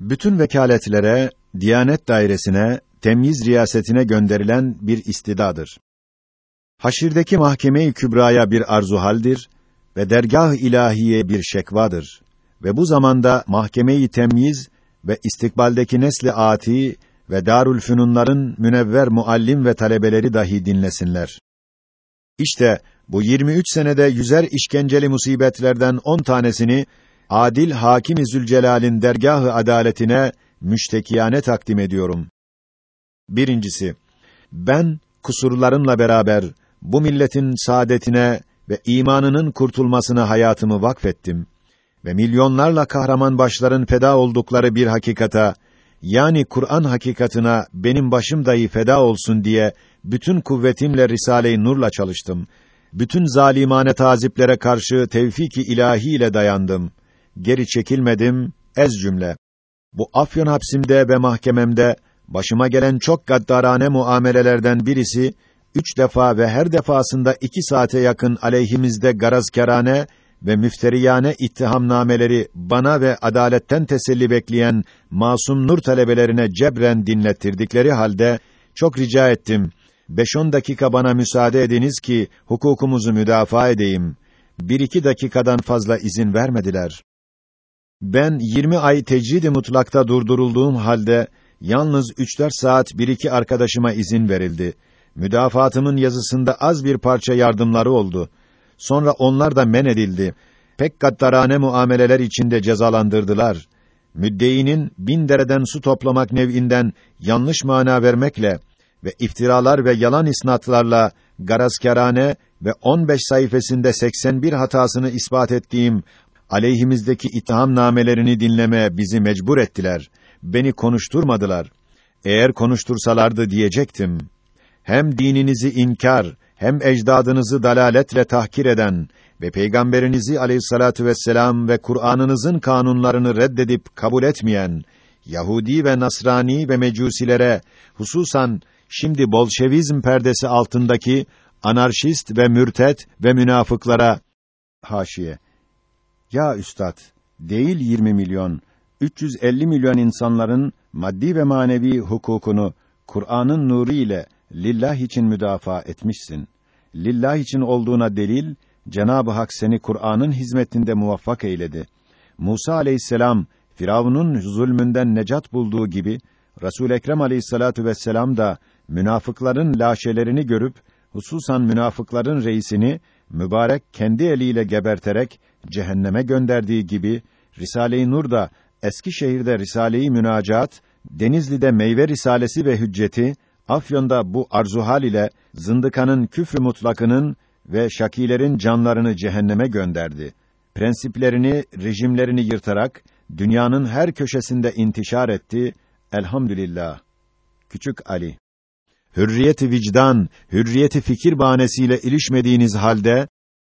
bütün vekaletlere, Diyanet dairesine, temyiz riyasetine gönderilen bir istidadır. Haşirdeki mahkeme-i kübraya bir arzuhaldir ve dergah ilahiye bir şekvadır. Ve bu zamanda mahkeme-i temyiz ve istikbaldeki nesli ati ve Darül Fünunların münevver muallim ve talebeleri dahi dinlesinler. İşte bu 23 senede yüzer işkenceli musibetlerden 10 tanesini adil Hakim-i Zülcelal'in dergahı adaletine müştekiyane takdim ediyorum. Birincisi, ben kusurlarımla beraber bu milletin saadetine ve imanının kurtulmasına hayatımı vakfettim ve milyonlarla kahraman başların feda oldukları bir hakikata yani Kur'an hakikatına benim başım dahi feda olsun diye bütün kuvvetimle Risale-i Nur'la çalıştım. Bütün zalimane taziplere karşı tevfik-i ilahi ile dayandım. Geri çekilmedim, ez cümle. Bu Afyon hapsimde ve mahkememde başıma gelen çok gaddarane muamelelerden birisi, üç defa ve her defasında iki saate yakın aleyhimizde garazkârane ve müfteriyane ittihamnameleri bana ve adaletten teselli bekleyen masum nur talebelerine cebren dinlettirdikleri halde çok rica ettim. Beş on dakika bana müsaade ediniz ki hukukumuzu müdafaa edeyim. Bir iki dakikadan fazla izin vermediler. Ben yirmi ay tecrid-i mutlakta durdurulduğum halde yalnız üç dört saat bir iki arkadaşıma izin verildi. Müdafaatımın yazısında az bir parça yardımları oldu. Sonra onlar da men edildi. Pek gaddarane muameleler içinde cezalandırdılar. Müddeinin bin dereden su toplamak nev'inden yanlış mana vermekle ve iftiralar ve yalan isnatlarla garazkârane ve 15 sayfasında 81 hatasını ispat ettiğim aleyhimizdeki itham namelerini dinlemeye bizi mecbur ettiler. Beni konuşturmadılar. Eğer konuştursalardı diyecektim. Hem dininizi inkar, hem ecdadınızı dalaletle tahkir eden ve peygamberinizi aleyhissalatu vesselam ve Kur'an'ınızın kanunlarını reddedip kabul etmeyen Yahudi ve Nasrani ve Mecusilere hususan şimdi Bolşevizm perdesi altındaki anarşist ve mürtet ve münafıklara haşiye ya üstad değil 20 milyon 350 milyon insanların maddi ve manevi hukukunu Kur'an'ın nuru ile lillah için müdafaa etmişsin. Lillah için olduğuna delil Cenab-ı Hak seni Kur'an'ın hizmetinde muvaffak eyledi. Musa aleyhisselam Firavun'un zulmünden necat bulduğu gibi Resul Ekrem aleyhissalatu vesselam da münafıkların laşelerini görüp hususan münafıkların reisini mübarek kendi eliyle geberterek cehenneme gönderdiği gibi Risale-i Nur da Eskişehir'de Risale-i Münacat, Denizli'de Meyve Risalesi ve Hücceti Afyon'da bu arzuhal ile zındıkanın küfrü mutlakının ve şakilerin canlarını cehenneme gönderdi. Prensiplerini, rejimlerini yırtarak dünyanın her köşesinde intişar etti. Elhamdülillah. Küçük Ali. Hürriyeti vicdan, hürriyeti fikir bahanesiyle ilişmediğiniz halde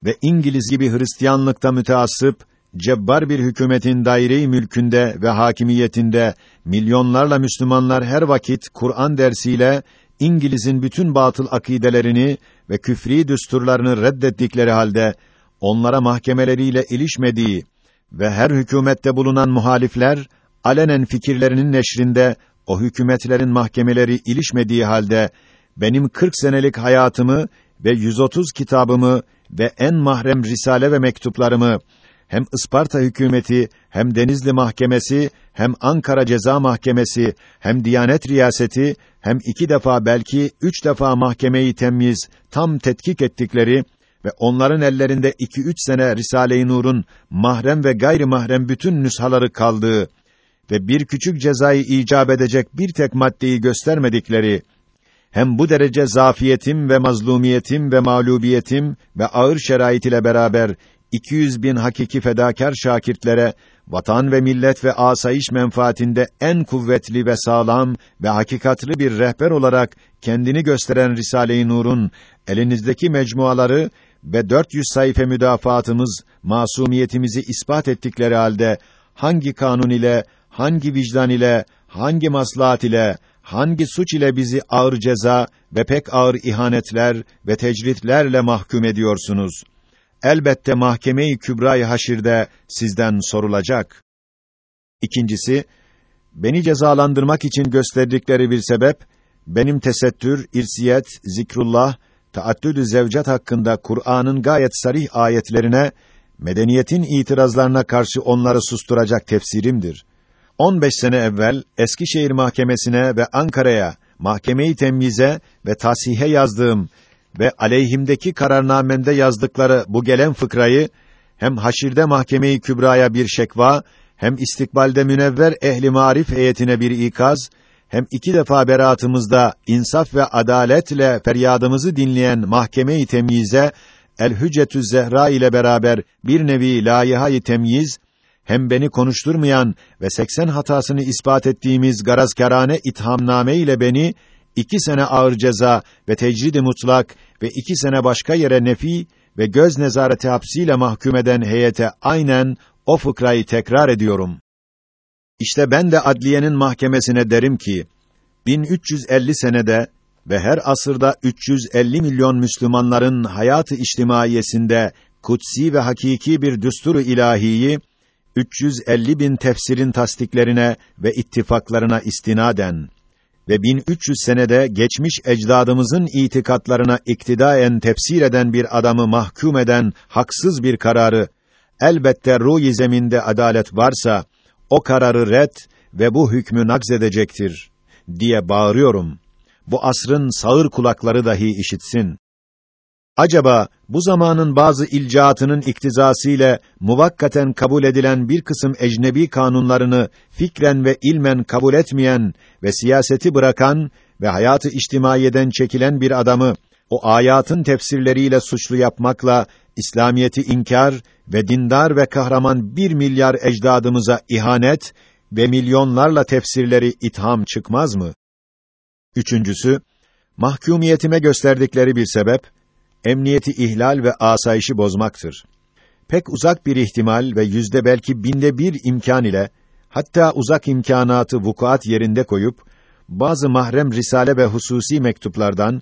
ve İngiliz gibi Hristiyanlıkta müteassıp cebbar bir hükümetin daire-i mülkünde ve hakimiyetinde milyonlarla Müslümanlar her vakit Kur'an dersiyle İngiliz'in bütün batıl akidelerini ve küfri düsturlarını reddettikleri halde onlara mahkemeleriyle ilişmediği ve her hükümette bulunan muhalifler alenen fikirlerinin neşrinde o hükümetlerin mahkemeleri ilişmediği halde benim 40 senelik hayatımı ve 130 kitabımı ve en mahrem risale ve mektuplarımı hem Isparta hükümeti, hem Denizli Mahkemesi, hem Ankara Ceza Mahkemesi, hem Diyanet Riyaseti, hem iki defa belki üç defa mahkemeyi temyiz tam tetkik ettikleri ve onların ellerinde iki üç sene Risale-i Nur'un mahrem ve gayri mahrem bütün nüshaları kaldığı ve bir küçük cezayı icap edecek bir tek maddeyi göstermedikleri hem bu derece zafiyetim ve mazlumiyetim ve mağlubiyetim ve ağır şerait ile beraber 200 bin hakiki fedakar şakirtlere vatan ve millet ve asayiş menfaatinde en kuvvetli ve sağlam ve hakikatli bir rehber olarak kendini gösteren Risale-i Nur'un elinizdeki mecmuaları ve 400 sayfa müdafaatımız masumiyetimizi ispat ettikleri halde hangi kanun ile, hangi vicdan ile, hangi maslahat ile, hangi suç ile bizi ağır ceza ve pek ağır ihanetler ve tecritlerle mahkum ediyorsunuz? elbette mahkeme-i kübra-i haşirde sizden sorulacak. İkincisi, beni cezalandırmak için gösterdikleri bir sebep, benim tesettür, irsiyet, zikrullah, taaddüdü zevcat hakkında Kur'an'ın gayet sarih ayetlerine, medeniyetin itirazlarına karşı onları susturacak tefsirimdir. 15 sene evvel Eskişehir Mahkemesi'ne ve Ankara'ya mahkemeyi temyize ve tasihe yazdığım ve aleyhimdeki kararnamemde yazdıkları bu gelen fıkrayı hem haşirde mahkemeyi kübraya bir şekva hem istikbalde münevver ehli marif heyetine bir ikaz hem iki defa beraatımızda insaf ve adaletle feryadımızı dinleyen mahkemeyi temyize El Hüccetü Zehra ile beraber bir nevi layihayı temyiz hem beni konuşturmayan ve 80 hatasını ispat ettiğimiz garazkârane ithamname ile beni iki sene ağır ceza ve tecrid-i mutlak ve iki sene başka yere nefi ve göz nezareti hapsiyle mahkum eden heyete aynen o fıkrayı tekrar ediyorum. İşte ben de adliyenin mahkemesine derim ki 1350 senede ve her asırda 350 milyon Müslümanların hayatı içtimaiyesinde kutsi ve hakiki bir düsturu ilahiyi 350 bin tefsirin tasdiklerine ve ittifaklarına istinaden ve 1300 senede geçmiş ecdadımızın itikatlarına iktidaen tefsir eden bir adamı mahkum eden haksız bir kararı elbette ruh zeminde adalet varsa o kararı red ve bu hükmü nakzedecektir diye bağırıyorum. Bu asrın sağır kulakları dahi işitsin. Acaba bu zamanın bazı ilcaatının iktizası ile muvakkaten kabul edilen bir kısım ecnebi kanunlarını fikren ve ilmen kabul etmeyen ve siyaseti bırakan ve hayatı içtimaiyeden çekilen bir adamı o ayatın tefsirleriyle suçlu yapmakla İslamiyeti inkar ve dindar ve kahraman bir milyar ecdadımıza ihanet ve milyonlarla tefsirleri itham çıkmaz mı? Üçüncüsü, mahkumiyetime gösterdikleri bir sebep, emniyeti ihlal ve asayişi bozmaktır. Pek uzak bir ihtimal ve yüzde belki binde bir imkan ile, hatta uzak imkanatı vukuat yerinde koyup, bazı mahrem risale ve hususi mektuplardan,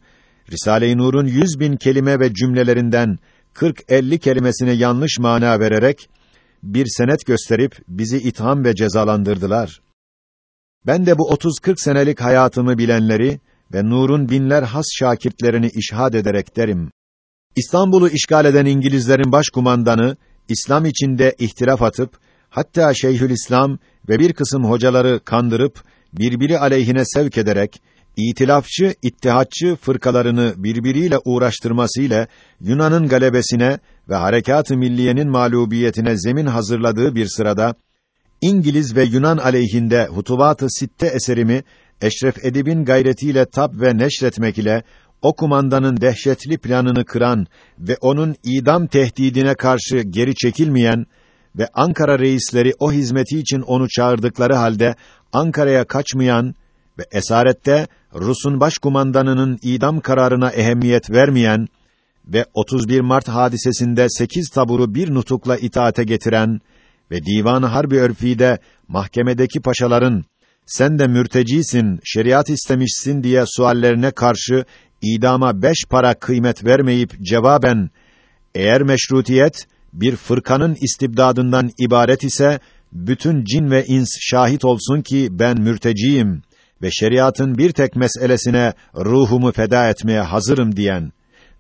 Risale-i Nur'un yüz bin kelime ve cümlelerinden 40-50 kelimesine yanlış mana vererek, bir senet gösterip bizi itham ve cezalandırdılar. Ben de bu 30-40 senelik hayatımı bilenleri ve Nur'un binler has şakirtlerini işhad ederek derim. İstanbul'u işgal eden İngilizlerin başkumandanı, İslam içinde ihtilaf atıp, hatta Şeyhülislam ve bir kısım hocaları kandırıp, birbiri aleyhine sevk ederek, itilafçı, ittihatçı fırkalarını birbiriyle uğraştırmasıyla Yunan'ın galebesine ve harekat-ı milliyenin mağlubiyetine zemin hazırladığı bir sırada İngiliz ve Yunan aleyhinde Hutubat-ı Sitte eserimi Eşref Edib'in gayretiyle tab ve neşretmek ile o kumandanın dehşetli planını kıran ve onun idam tehdidine karşı geri çekilmeyen ve Ankara reisleri o hizmeti için onu çağırdıkları halde Ankara'ya kaçmayan ve esarette Rus'un başkumandanının idam kararına ehemmiyet vermeyen ve 31 Mart hadisesinde 8 taburu bir nutukla itaate getiren ve divan harbi örfide mahkemedeki paşaların sen de mürtecisin, şeriat istemişsin diye suallerine karşı idama beş para kıymet vermeyip cevaben eğer meşrutiyet bir fırkanın istibdadından ibaret ise bütün cin ve ins şahit olsun ki ben mürteciyim ve şeriatın bir tek meselesine ruhumu feda etmeye hazırım diyen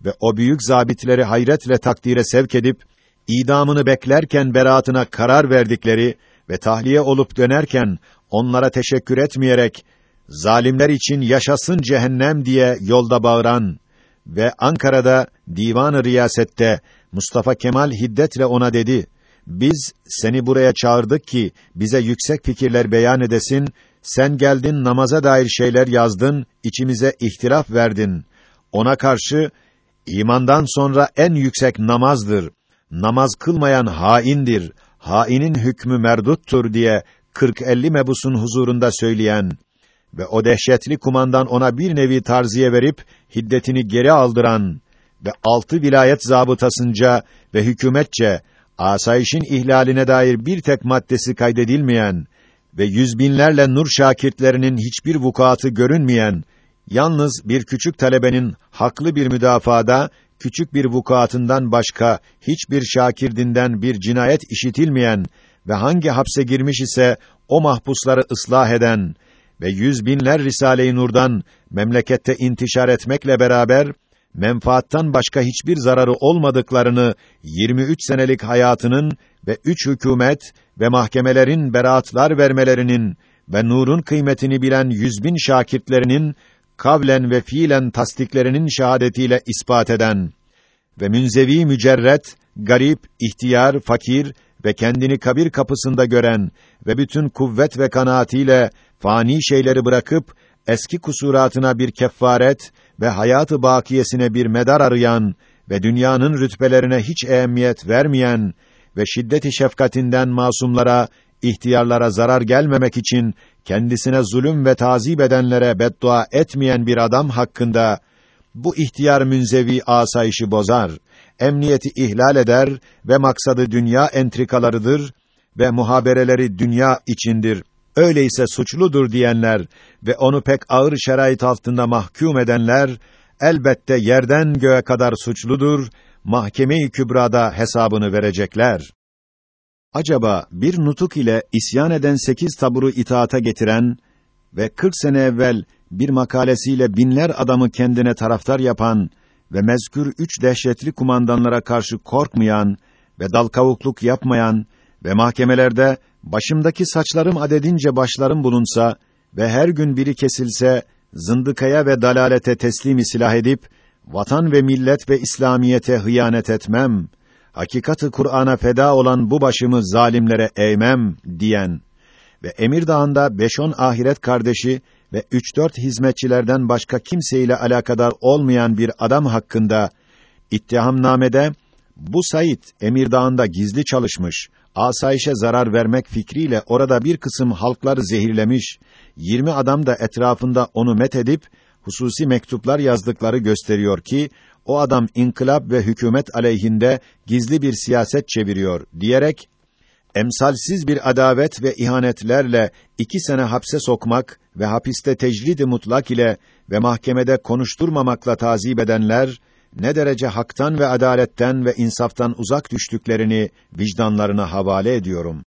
ve o büyük zabitleri hayretle takdire sevk edip idamını beklerken beraatına karar verdikleri ve tahliye olup dönerken onlara teşekkür etmeyerek zalimler için yaşasın cehennem diye yolda bağıran ve Ankara'da divan-ı riyasette Mustafa Kemal hiddetle ona dedi: Biz seni buraya çağırdık ki bize yüksek fikirler beyan edesin sen geldin namaza dair şeyler yazdın, içimize ihtilaf verdin. Ona karşı imandan sonra en yüksek namazdır. Namaz kılmayan haindir. Hainin hükmü merduttur diye 40-50 mebusun huzurunda söyleyen ve o dehşetli kumandan ona bir nevi tarziye verip hiddetini geri aldıran ve altı vilayet zabıtasınca ve hükümetçe asayişin ihlaline dair bir tek maddesi kaydedilmeyen ve yüz binlerle nur şakirtlerinin hiçbir vukuatı görünmeyen, yalnız bir küçük talebenin haklı bir müdafada, küçük bir vukuatından başka hiçbir şakirdinden bir cinayet işitilmeyen ve hangi hapse girmiş ise o mahpusları ıslah eden ve yüz binler Risale-i Nur'dan memlekette intişar etmekle beraber menfaattan başka hiçbir zararı olmadıklarını 23 senelik hayatının ve üç hükümet ve mahkemelerin beraatlar vermelerinin ve nurun kıymetini bilen yüz bin şakirtlerinin kavlen ve fiilen tasdiklerinin şahadetiyle ispat eden ve münzevi mücerret, garip, ihtiyar, fakir ve kendini kabir kapısında gören ve bütün kuvvet ve kanaatiyle fani şeyleri bırakıp eski kusuratına bir kefaret ve hayatı bakiyesine bir medar arayan ve dünyanın rütbelerine hiç ehemmiyet vermeyen ve şiddeti şefkatinden masumlara, ihtiyarlara zarar gelmemek için kendisine zulüm ve tazip edenlere beddua etmeyen bir adam hakkında bu ihtiyar münzevi asayişi bozar, emniyeti ihlal eder ve maksadı dünya entrikalarıdır ve muhabereleri dünya içindir. Öyleyse suçludur diyenler ve onu pek ağır şerait altında mahkum edenler elbette yerden göğe kadar suçludur, mahkeme-i kübrada hesabını verecekler. Acaba bir nutuk ile isyan eden sekiz taburu itaata getiren ve kırk sene evvel bir makalesiyle binler adamı kendine taraftar yapan ve mezkür üç dehşetli kumandanlara karşı korkmayan ve dal kavukluk yapmayan ve mahkemelerde başımdaki saçlarım adedince başlarım bulunsa ve her gün biri kesilse zındıkaya ve dalalete teslimi silah edip vatan ve millet ve İslamiyete hıyanet etmem. Hakikatı Kur'an'a feda olan bu başımı zalimlere eğmem diyen ve Emir Dağı'nda beş on ahiret kardeşi ve üç dört hizmetçilerden başka kimseyle alakadar olmayan bir adam hakkında ittihamnamede bu Said Emir Dağı'nda gizli çalışmış, asayişe zarar vermek fikriyle orada bir kısım halkları zehirlemiş, yirmi adam da etrafında onu met edip hususi mektuplar yazdıkları gösteriyor ki o adam inkılap ve hükümet aleyhinde gizli bir siyaset çeviriyor diyerek emsalsiz bir adavet ve ihanetlerle iki sene hapse sokmak ve hapiste tecrid-i mutlak ile ve mahkemede konuşturmamakla tazip edenler, ne derece haktan ve adaletten ve insaftan uzak düştüklerini vicdanlarına havale ediyorum.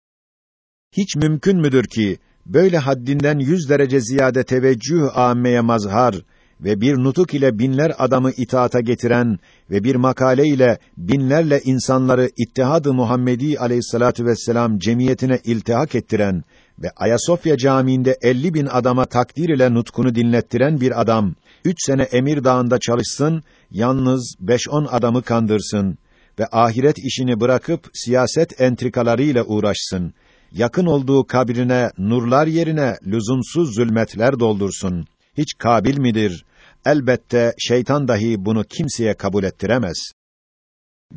Hiç mümkün müdür ki, böyle haddinden yüz derece ziyade teveccüh âmmeye mazhar ve bir nutuk ile binler adamı itaata getiren ve bir makale ile binlerle insanları İttihad-ı Muhammedi aleyhissalatu vesselam cemiyetine iltihak ettiren ve Ayasofya Camii'nde 50 bin adama takdir ile nutkunu dinlettiren bir adam, üç sene Emir Dağı'nda çalışsın, yalnız beş on adamı kandırsın ve ahiret işini bırakıp siyaset entrikalarıyla uğraşsın. Yakın olduğu kabrine nurlar yerine lüzumsuz zulmetler doldursun. Hiç kabil midir? Elbette şeytan dahi bunu kimseye kabul ettiremez.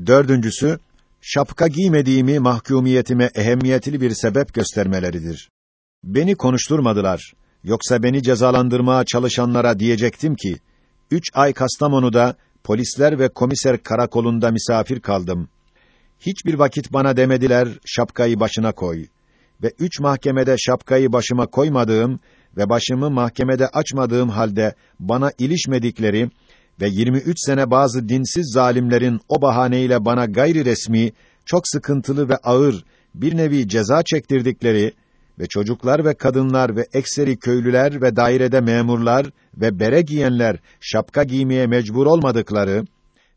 Dördüncüsü, şapka giymediğimi mahkumiyetime ehemmiyetli bir sebep göstermeleridir. Beni konuşturmadılar. Yoksa beni cezalandırmaya çalışanlara diyecektim ki, üç ay Kastamonu'da polisler ve komiser karakolunda misafir kaldım. Hiçbir vakit bana demediler, şapkayı başına koy. Ve üç mahkemede şapkayı başıma koymadığım ve başımı mahkemede açmadığım halde bana ilişmedikleri ve 23 sene bazı dinsiz zalimlerin o bahaneyle bana gayri resmi, çok sıkıntılı ve ağır bir nevi ceza çektirdikleri ve çocuklar ve kadınlar ve ekseri köylüler ve dairede memurlar ve bere giyenler şapka giymeye mecbur olmadıkları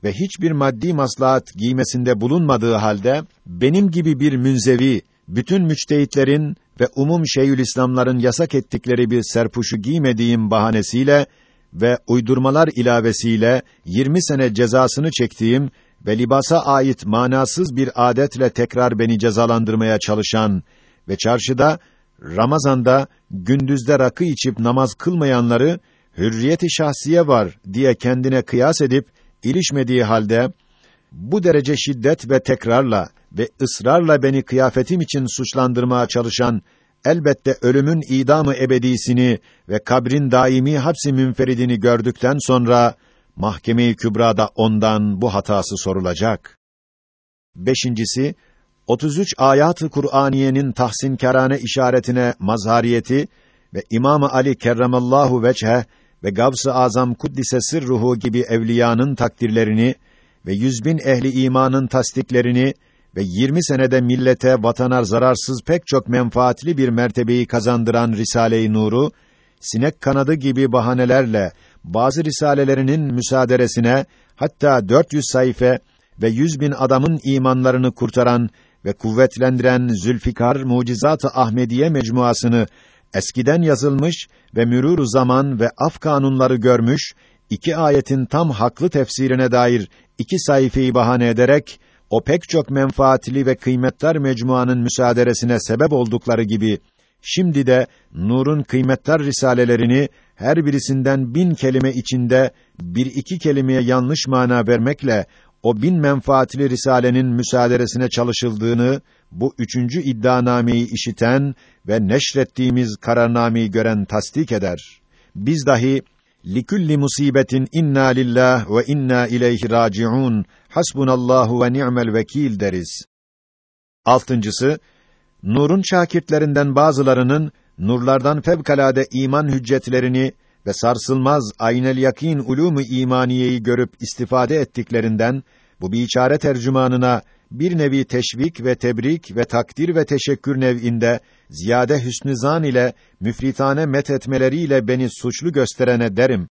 ve hiçbir maddi maslahat giymesinde bulunmadığı halde benim gibi bir münzevi bütün müçtehitlerin ve umum şeyhülislamların yasak ettikleri bir serpuşu giymediğim bahanesiyle ve uydurmalar ilavesiyle 20 sene cezasını çektiğim ve libasa ait manasız bir adetle tekrar beni cezalandırmaya çalışan ve çarşıda Ramazanda gündüzde rakı içip namaz kılmayanları hürriyeti şahsiye var diye kendine kıyas edip ilişmediği halde bu derece şiddet ve tekrarla ve ısrarla beni kıyafetim için suçlandırmaya çalışan elbette ölümün idamı ebedisini ve kabrin daimi hapsi münferidini gördükten sonra mahkeme-i kübrada ondan bu hatası sorulacak. Beşincisi 33 ayat-ı Kur'aniyenin tahsinkarane işaretine mazhariyeti ve İmam Ali kerremallahu veçhe ve Gavs-ı Azam kuddise sırruhu gibi evliyanın takdirlerini ve yüz bin ehli imanın tasdiklerini ve 20 senede millete, vatana zararsız pek çok menfaatli bir mertebeyi kazandıran Risale-i Nur'u, sinek kanadı gibi bahanelerle bazı risalelerinin müsaaderesine, hatta 400 sayfa ve 100 bin adamın imanlarını kurtaran ve kuvvetlendiren Zülfikar Mucizat-ı Ahmediye mecmuasını eskiden yazılmış ve mürûr zaman ve af kanunları görmüş iki ayetin tam haklı tefsirine dair iki sayfayı bahane ederek o pek çok menfaatli ve kıymetler mecmuanın müsaaderesine sebep oldukları gibi şimdi de Nur'un kıymetler risalelerini her birisinden bin kelime içinde bir iki kelimeye yanlış mana vermekle o bin menfaatli risalenin müsaaderesine çalışıldığını bu üçüncü iddianameyi işiten ve neşrettiğimiz kararnameyi gören tasdik eder. Biz dahi likulli musibetin inna lillah ve inna ileyhi raciun hasbunallahu ve ni'mel deriz. Altıncısı Nur'un şakirtlerinden bazılarının nurlardan fevkalade iman hüccetlerini ve sarsılmaz aynel yakin ulûmu imaniyeyi görüp istifade ettiklerinden bu biçare tercümanına bir nevi teşvik ve tebrik ve takdir ve teşekkür nev'inde ziyade hüsnü zan ile müfritane met etmeleriyle beni suçlu gösterene derim.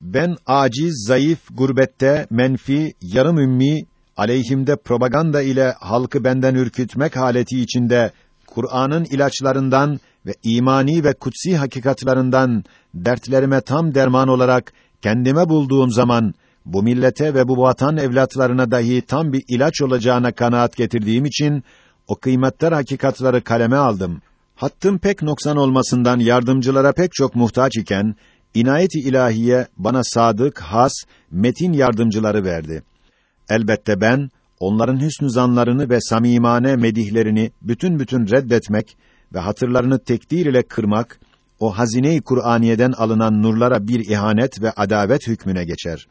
Ben aciz, zayıf, gurbette, menfi, yarım ümmi, aleyhimde propaganda ile halkı benden ürkütmek haleti içinde Kur'an'ın ilaçlarından ve imani ve kutsi hakikatlarından dertlerime tam derman olarak kendime bulduğum zaman bu millete ve bu vatan evlatlarına dahi tam bir ilaç olacağına kanaat getirdiğim için o kıymetler hakikatları kaleme aldım. Hattım pek noksan olmasından yardımcılara pek çok muhtaç iken inayet-i ilahiye bana sadık, has, metin yardımcıları verdi. Elbette ben onların hüsnü zanlarını ve samimane medihlerini bütün bütün reddetmek ve hatırlarını tekdir ile kırmak o hazine-i Kur'aniyeden alınan nurlara bir ihanet ve adavet hükmüne geçer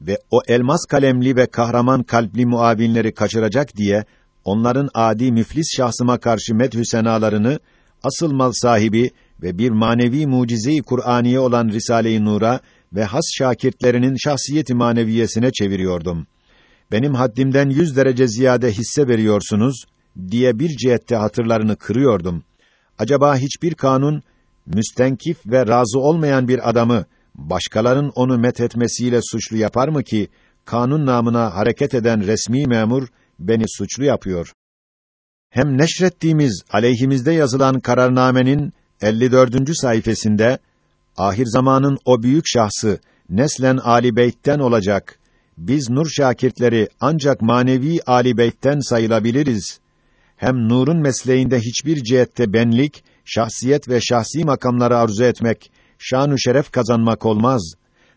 ve o elmas kalemli ve kahraman kalpli muavinleri kaçıracak diye onların adi müflis şahsıma karşı medhü senalarını asıl mal sahibi ve bir manevi mucize-i Kur'aniye olan Risale-i Nur'a ve has şakirtlerinin şahsiyeti maneviyesine çeviriyordum. Benim haddimden yüz derece ziyade hisse veriyorsunuz diye bir cihette hatırlarını kırıyordum. Acaba hiçbir kanun müstenkif ve razı olmayan bir adamı başkaların onu methetmesiyle suçlu yapar mı ki kanun namına hareket eden resmi memur beni suçlu yapıyor? Hem neşrettiğimiz aleyhimizde yazılan kararnamenin 54. sayfasında ahir zamanın o büyük şahsı neslen Ali Beyt'ten olacak. Biz nur şakirtleri ancak manevi Ali Beyt'ten sayılabiliriz. Hem nurun mesleğinde hiçbir cihette benlik, şahsiyet ve şahsi makamları arzu etmek şanu şeref kazanmak olmaz.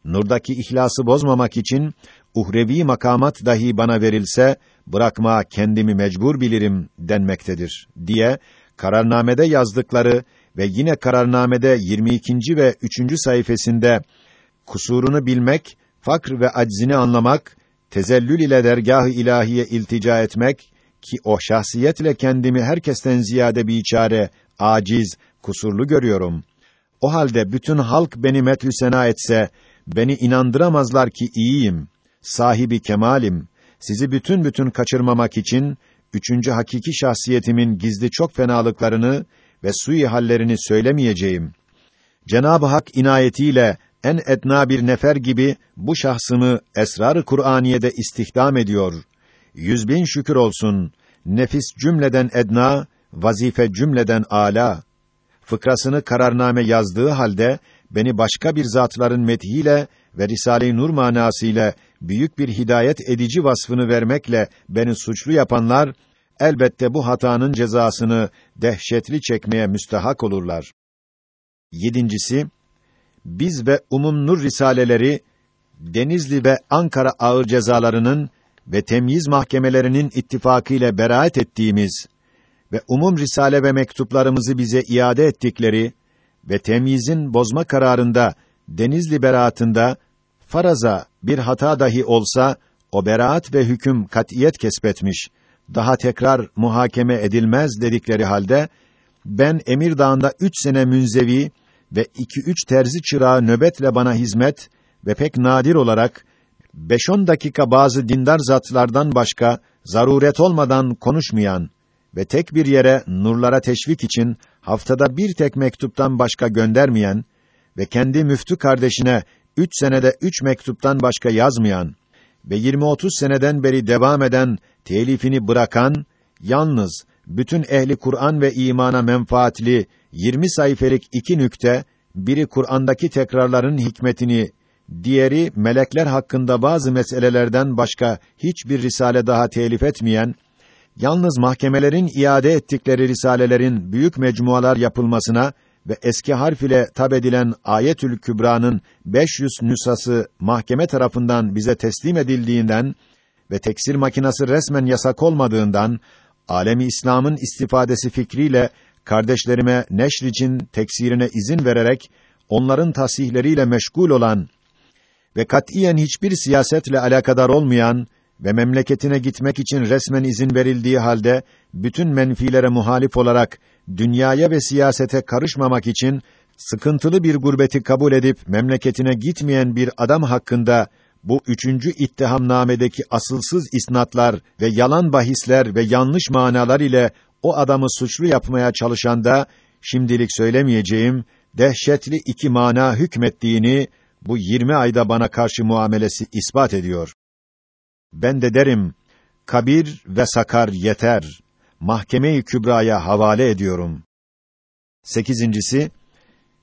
Nurdaki ihlası bozmamak için uhrevi makamat dahi bana verilse bırakma kendimi mecbur bilirim denmektedir diye kararnamede yazdıkları ve yine kararnamede 22. ve 3. sayfasında kusurunu bilmek, fakr ve aczini anlamak, tezellül ile dergâh-ı ilahiye iltica etmek ki o şahsiyetle kendimi herkesten ziyade biçare, aciz, kusurlu görüyorum. O halde bütün halk beni methü sena etse, beni inandıramazlar ki iyiyim, sahibi kemalim. Sizi bütün bütün kaçırmamak için, üçüncü hakiki şahsiyetimin gizli çok fenalıklarını ve sui hallerini söylemeyeceğim. Cenab-ı Hak inayetiyle en etna bir nefer gibi bu şahsımı esrar-ı Kur'aniye'de istihdam ediyor. Yüz bin şükür olsun. Nefis cümleden edna, vazife cümleden âlâ fıkrasını kararname yazdığı halde beni başka bir zatların methiyle ve Risale-i Nur manasıyla büyük bir hidayet edici vasfını vermekle beni suçlu yapanlar elbette bu hatanın cezasını dehşetli çekmeye müstehak olurlar. Yedincisi, biz ve Umum Nur risaleleri Denizli ve Ankara ağır cezalarının ve temyiz mahkemelerinin ittifakıyla beraat ettiğimiz ve umum risale ve mektuplarımızı bize iade ettikleri ve temyizin bozma kararında Denizli beraatında faraza bir hata dahi olsa o beraat ve hüküm katiyet kesbetmiş. Daha tekrar muhakeme edilmez dedikleri halde ben Emir Dağı'nda üç sene münzevi ve iki üç terzi çırağı nöbetle bana hizmet ve pek nadir olarak beş on dakika bazı dindar zatlardan başka zaruret olmadan konuşmayan ve tek bir yere nurlara teşvik için haftada bir tek mektuptan başka göndermeyen ve kendi müftü kardeşine üç senede üç mektuptan başka yazmayan ve 20-30 seneden beri devam eden telifini bırakan, yalnız bütün ehli Kur'an ve imana menfaatli 20 sayfelik iki nükte, biri Kur'an'daki tekrarların hikmetini, diğeri melekler hakkında bazı meselelerden başka hiçbir risale daha telif etmeyen, yalnız mahkemelerin iade ettikleri risalelerin büyük mecmualar yapılmasına ve eski harf ile tab edilen Ayetül Kübra'nın 500 nüshası mahkeme tarafından bize teslim edildiğinden ve teksir makinası resmen yasak olmadığından alemi İslam'ın istifadesi fikriyle kardeşlerime neşr için teksirine izin vererek onların tasihleriyle meşgul olan ve katiyen hiçbir siyasetle alakadar olmayan ve memleketine gitmek için resmen izin verildiği halde bütün menfilere muhalif olarak dünyaya ve siyasete karışmamak için sıkıntılı bir gurbeti kabul edip memleketine gitmeyen bir adam hakkında bu üçüncü ittihamnamedeki asılsız isnatlar ve yalan bahisler ve yanlış manalar ile o adamı suçlu yapmaya çalışanda şimdilik söylemeyeceğim dehşetli iki mana hükmettiğini bu 20 ayda bana karşı muamelesi ispat ediyor. Ben de derim, kabir ve sakar yeter. Mahkeme-i Kübra'ya havale ediyorum. Sekizincisi,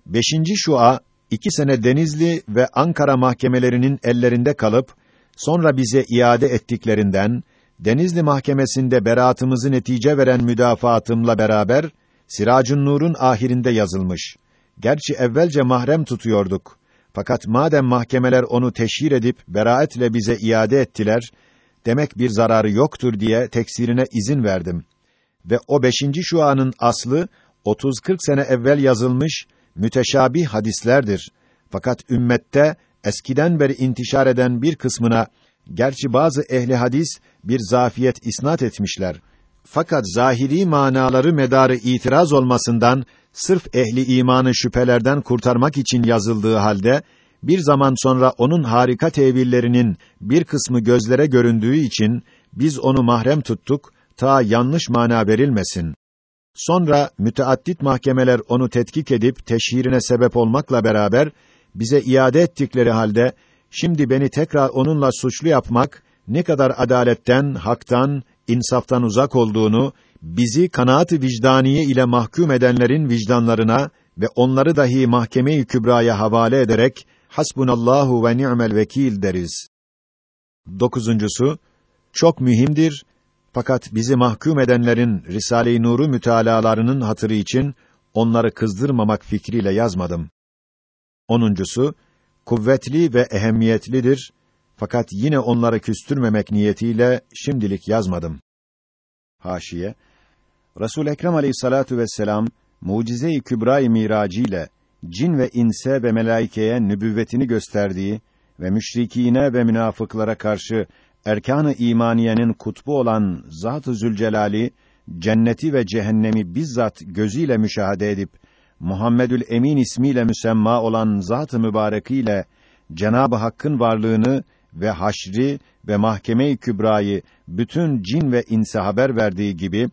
beşinci şua, iki sene Denizli ve Ankara mahkemelerinin ellerinde kalıp, sonra bize iade ettiklerinden, Denizli Mahkemesi'nde beraatımızı netice veren müdafaatımla beraber, Siracun Nur'un ahirinde yazılmış. Gerçi evvelce mahrem tutuyorduk. Fakat madem mahkemeler onu teşhir edip beraatle bize iade ettiler, demek bir zararı yoktur diye teksirine izin verdim. Ve o beşinci şuanın aslı 30-40 sene evvel yazılmış müteşabih hadislerdir. Fakat ümmette eskiden beri intişar eden bir kısmına gerçi bazı ehli hadis bir zafiyet isnat etmişler. Fakat zahiri manaları medarı itiraz olmasından sırf ehli imanı şüphelerden kurtarmak için yazıldığı halde bir zaman sonra onun harika tevillerinin bir kısmı gözlere göründüğü için biz onu mahrem tuttuk ta yanlış mana verilmesin. Sonra müteaddit mahkemeler onu tetkik edip teşhirine sebep olmakla beraber bize iade ettikleri halde şimdi beni tekrar onunla suçlu yapmak ne kadar adaletten, haktan, insaftan uzak olduğunu bizi kanaat-ı vicdaniye ile mahkum edenlerin vicdanlarına ve onları dahi mahkeme-i kübraya havale ederek hasbunallahu ve ni'mel vekil deriz. Dokuzuncusu çok mühimdir fakat bizi mahkum edenlerin Risale-i Nur'u mütalalarının hatırı için onları kızdırmamak fikriyle yazmadım. Onuncusu kuvvetli ve ehemmiyetlidir fakat yine onları küstürmemek niyetiyle şimdilik yazmadım. Haşiye Resul Ekrem Aleyhissalatu vesselam mucize-i kübra-i miracı ile cin ve inse ve melaikeye nübüvvetini gösterdiği ve müşrikine ve münafıklara karşı erkan-ı imaniyenin kutbu olan Zat-ı Zülcelali cenneti ve cehennemi bizzat gözüyle müşahede edip Muhammedül Emin ismiyle müsemma olan Zat-ı Mübarekiyle Cenab-ı Hakk'ın varlığını ve haşri ve mahkeme-i kübrayı bütün cin ve inse haber verdiği gibi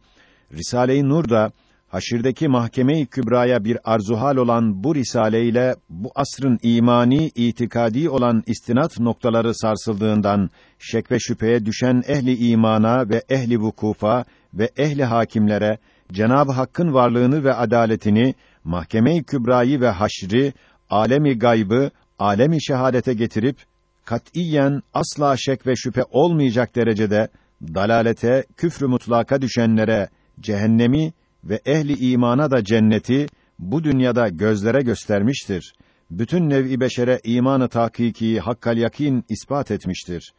Risale-i Nur da haşirdeki mahkeme-i kübraya bir arzuhal olan bu risale ile bu asrın imani, itikadi olan istinat noktaları sarsıldığından şek ve şüpheye düşen ehli imana ve ehli vukufa ve ehli hakimlere Cenab-ı Hakk'ın varlığını ve adaletini, mahkeme-i kübrayı ve haşri, alemi gaybı, alemi şehadete getirip katiyen asla şek ve şüphe olmayacak derecede dalalete, küfrü mutlaka düşenlere cehennemi ve ehli imana da cenneti bu dünyada gözlere göstermiştir. Bütün nev'i beşere imanı tahkiki hakkal yakin ispat etmiştir.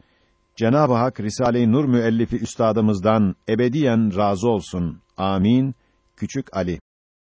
Cenab-ı Hak Risale-i Nur müellifi üstadımızdan ebediyen razı olsun. Amin. Küçük Ali